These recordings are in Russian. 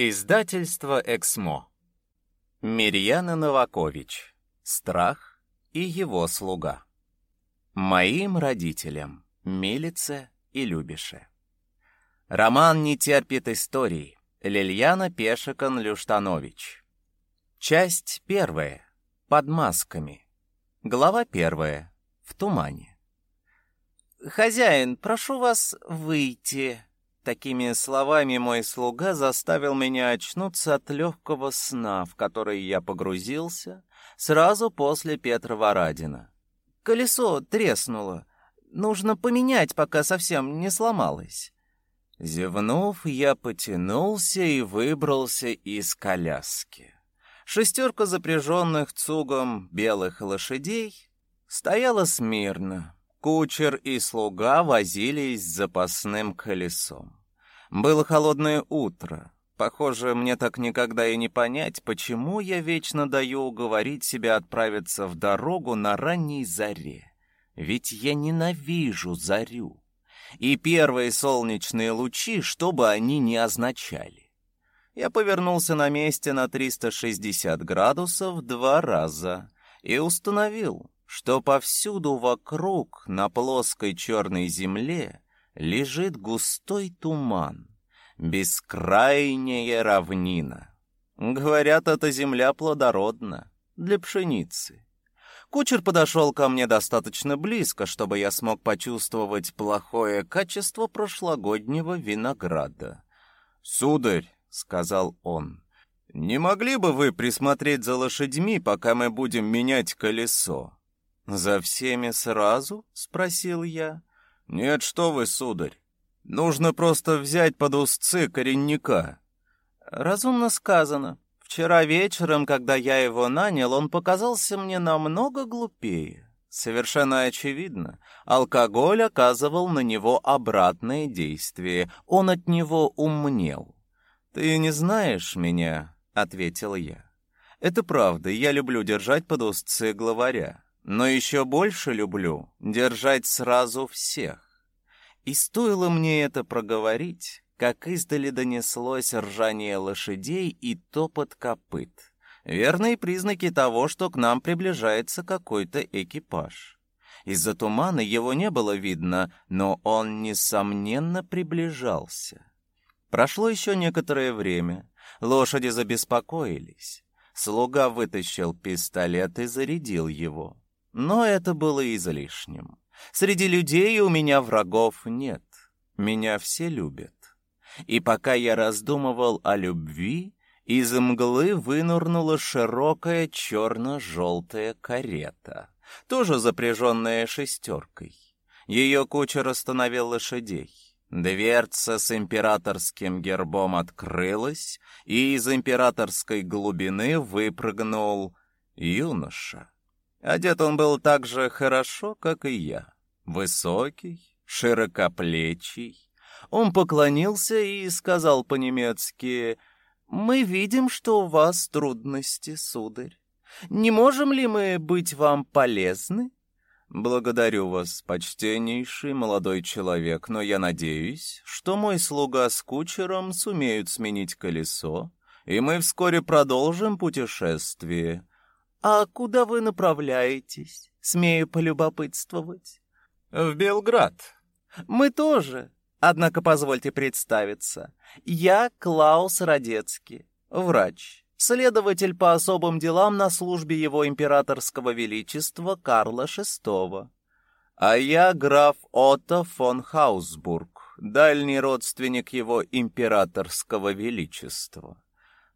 Издательство «Эксмо». Мирьяна Новакович. Страх и его слуга. Моим родителям. Милице и Любише. Роман не терпит истории. Лильяна Пешекон-Люштанович. Часть первая. Под масками. Глава первая. В тумане. «Хозяин, прошу вас выйти», Такими словами мой слуга заставил меня очнуться от легкого сна, в который я погрузился сразу после Петра Варадина. Колесо треснуло. Нужно поменять, пока совсем не сломалось. Зевнув, я потянулся и выбрался из коляски. Шестерка запряженных цугом белых лошадей стояла смирно. Кучер и слуга возились с запасным колесом. Было холодное утро. Похоже, мне так никогда и не понять, почему я вечно даю уговорить себя отправиться в дорогу на ранней заре. Ведь я ненавижу зарю. И первые солнечные лучи, что бы они ни означали. Я повернулся на месте на 360 градусов два раза и установил, что повсюду вокруг на плоской черной земле лежит густой туман, бескрайняя равнина. Говорят, эта земля плодородна для пшеницы. Кучер подошел ко мне достаточно близко, чтобы я смог почувствовать плохое качество прошлогоднего винограда. «Сударь», — сказал он, — «не могли бы вы присмотреть за лошадьми, пока мы будем менять колесо?» «За всеми сразу?» — спросил я. «Нет, что вы, сударь. Нужно просто взять под узцы коренника». «Разумно сказано. Вчера вечером, когда я его нанял, он показался мне намного глупее. Совершенно очевидно, алкоголь оказывал на него обратное действие. Он от него умнел. «Ты не знаешь меня», — ответил я. «Это правда, я люблю держать под узцы главаря. Но еще больше люблю держать сразу всех. И стоило мне это проговорить, как издали донеслось ржание лошадей и топот копыт. Верные признаки того, что к нам приближается какой-то экипаж. Из-за тумана его не было видно, но он, несомненно, приближался. Прошло еще некоторое время. Лошади забеспокоились. Слуга вытащил пистолет и зарядил его. Но это было излишним. Среди людей у меня врагов нет. Меня все любят. И пока я раздумывал о любви, из мглы вынурнула широкая черно-желтая карета, тоже запряженная шестеркой. Ее кучер остановил лошадей. Дверца с императорским гербом открылась, и из императорской глубины выпрыгнул юноша. Одет он был так же хорошо, как и я. Высокий, широкоплечий. Он поклонился и сказал по-немецки, «Мы видим, что у вас трудности, сударь. Не можем ли мы быть вам полезны?» «Благодарю вас, почтеннейший молодой человек, но я надеюсь, что мой слуга с кучером сумеют сменить колесо, и мы вскоре продолжим путешествие. «А куда вы направляетесь?» — смею полюбопытствовать. «В Белград». «Мы тоже. Однако позвольте представиться. Я Клаус Радецкий, врач, следователь по особым делам на службе его императорского величества Карла VI. А я граф Отто фон Хаусбург, дальний родственник его императорского величества.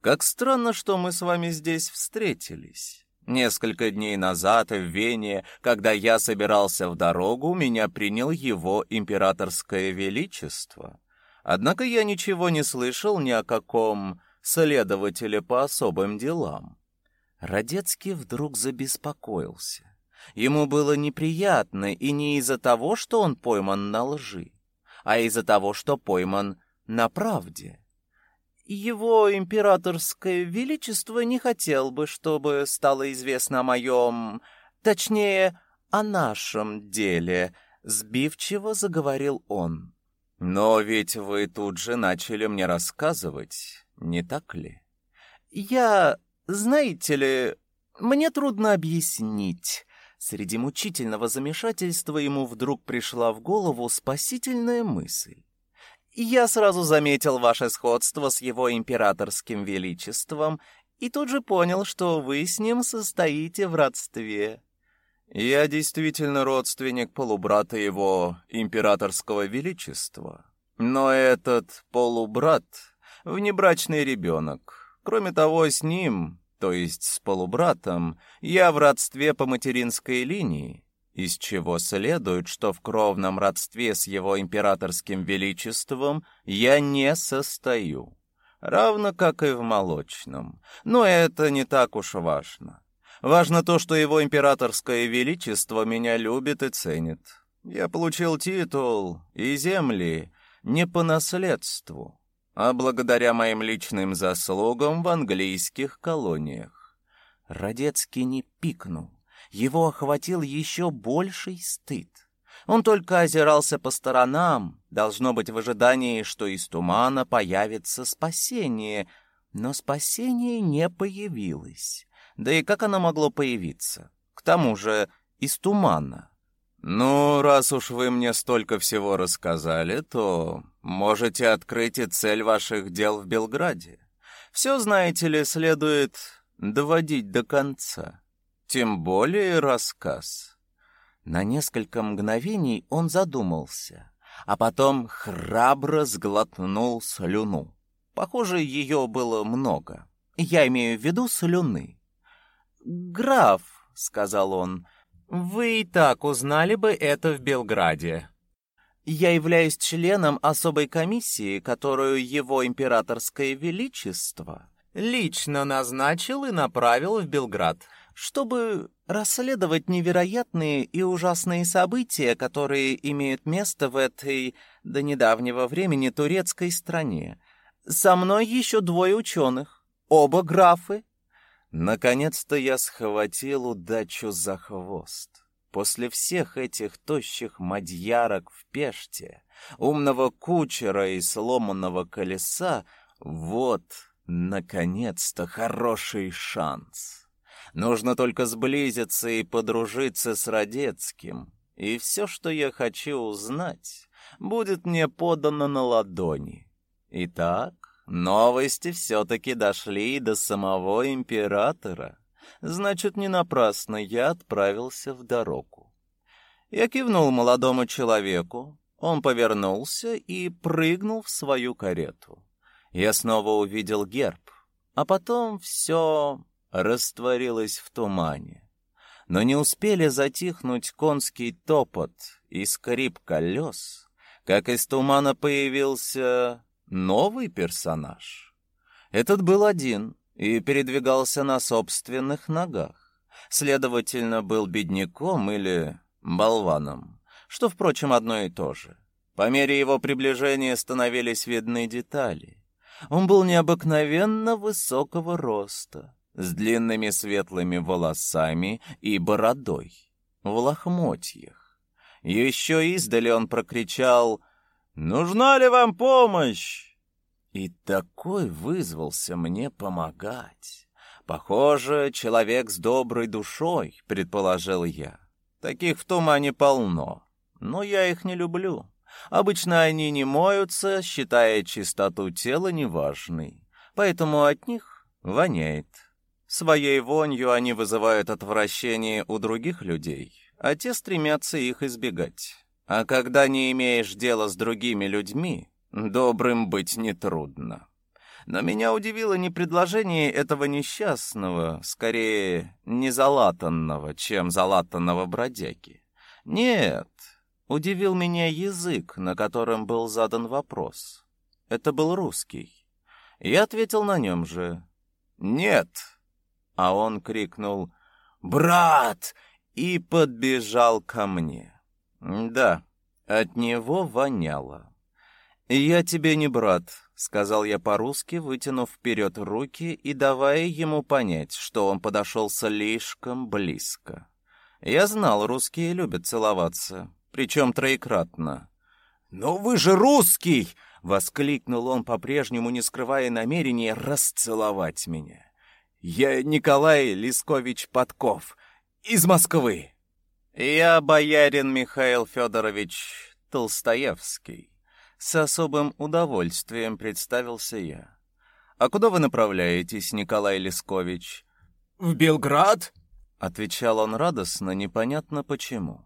Как странно, что мы с вами здесь встретились». Несколько дней назад в Вене, когда я собирался в дорогу, меня принял его императорское величество. Однако я ничего не слышал ни о каком следователе по особым делам. Радецкий вдруг забеспокоился. Ему было неприятно и не из-за того, что он пойман на лжи, а из-за того, что пойман на правде. Его императорское величество не хотел бы, чтобы стало известно о моем... Точнее, о нашем деле, сбивчиво заговорил он. Но ведь вы тут же начали мне рассказывать. не так ли? Я, знаете ли, мне трудно объяснить. Среди мучительного замешательства ему вдруг пришла в голову спасительная мысль. Я сразу заметил ваше сходство с его императорским величеством и тут же понял, что вы с ним состоите в родстве. Я действительно родственник полубрата его императорского величества. Но этот полубрат — внебрачный ребенок. Кроме того, с ним, то есть с полубратом, я в родстве по материнской линии, из чего следует, что в кровном родстве с его императорским величеством я не состою равно как и в молочном. Но это не так уж важно. Важно то, что его императорское величество меня любит и ценит. Я получил титул и земли не по наследству, а благодаря моим личным заслугам в английских колониях. Радецкий не пикнул. Его охватил еще больший стыд. Он только озирался по сторонам, должно быть в ожидании, что из тумана появится спасение, но спасение не появилось. Да и как оно могло появиться? К тому же из тумана. «Ну, раз уж вы мне столько всего рассказали, то можете открыть и цель ваших дел в Белграде. Все, знаете ли, следует доводить до конца. Тем более рассказ». На несколько мгновений он задумался, а потом храбро сглотнул слюну. Похоже, ее было много. Я имею в виду слюны. «Граф», — сказал он, — «вы и так узнали бы это в Белграде. Я являюсь членом особой комиссии, которую его императорское величество лично назначил и направил в Белград чтобы расследовать невероятные и ужасные события, которые имеют место в этой до недавнего времени турецкой стране. Со мной еще двое ученых, оба графы. Наконец-то я схватил удачу за хвост. После всех этих тощих мадьярок в Пеште, умного кучера и сломанного колеса, вот, наконец-то, хороший шанс. Нужно только сблизиться и подружиться с Радецким, и все, что я хочу узнать, будет мне подано на ладони. Итак, новости все-таки дошли до самого императора. Значит, не напрасно я отправился в дорогу. Я кивнул молодому человеку, он повернулся и прыгнул в свою карету. Я снова увидел герб, а потом все растворилась в тумане. Но не успели затихнуть конский топот и скрип колес, как из тумана появился новый персонаж. Этот был один и передвигался на собственных ногах. Следовательно, был бедняком или болваном, что, впрочем, одно и то же. По мере его приближения становились видны детали. Он был необыкновенно высокого роста, с длинными светлыми волосами и бородой, в лохмотьях. Еще издали он прокричал «Нужна ли вам помощь?» И такой вызвался мне помогать. Похоже, человек с доброй душой, предположил я. Таких в тумане полно, но я их не люблю. Обычно они не моются, считая чистоту тела неважной, поэтому от них воняет. Своей вонью они вызывают отвращение у других людей, а те стремятся их избегать. А когда не имеешь дела с другими людьми, добрым быть нетрудно. Но меня удивило не предложение этого несчастного, скорее, не залатанного, чем залатанного бродяги. Нет, удивил меня язык, на котором был задан вопрос. Это был русский. Я ответил на нем же. «Нет», а он крикнул «Брат!» и подбежал ко мне. Да, от него воняло. «Я тебе не брат», — сказал я по-русски, вытянув вперед руки и давая ему понять, что он подошел слишком близко. Я знал, русские любят целоваться, причем троекратно. «Но вы же русский!» — воскликнул он, по-прежнему не скрывая намерения расцеловать меня. Я Николай Лискович Подков из Москвы. Я боярин Михаил Федорович Толстоевский. С особым удовольствием представился я. А куда вы направляетесь, Николай Лискович? В Белград? отвечал он радостно, непонятно почему.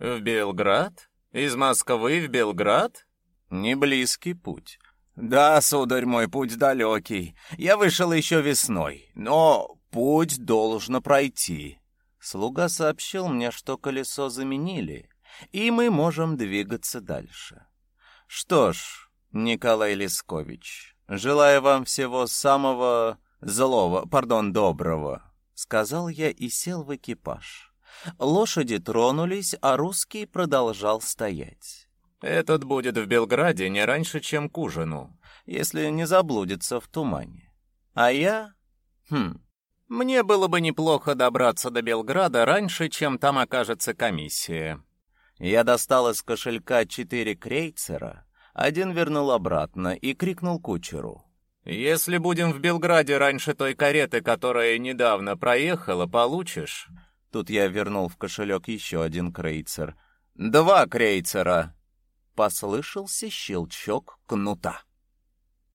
В Белград? Из Москвы в Белград? Не близкий путь. Да, сударь мой, путь далекий. Я вышел еще весной, но путь должно пройти. Слуга сообщил мне, что колесо заменили, и мы можем двигаться дальше. Что ж, Николай Лескович, желаю вам всего самого злого, пардон, доброго, сказал я и сел в экипаж. Лошади тронулись, а русский продолжал стоять. Этот будет в Белграде не раньше, чем к ужину, если не заблудится в тумане. А я? Хм. Мне было бы неплохо добраться до Белграда раньше, чем там окажется комиссия. Я достал из кошелька четыре крейцера, один вернул обратно и крикнул кучеру: "Если будем в Белграде раньше той кареты, которая недавно проехала, получишь". Тут я вернул в кошелек еще один крейцер. Два крейцера. Послышался щелчок кнута.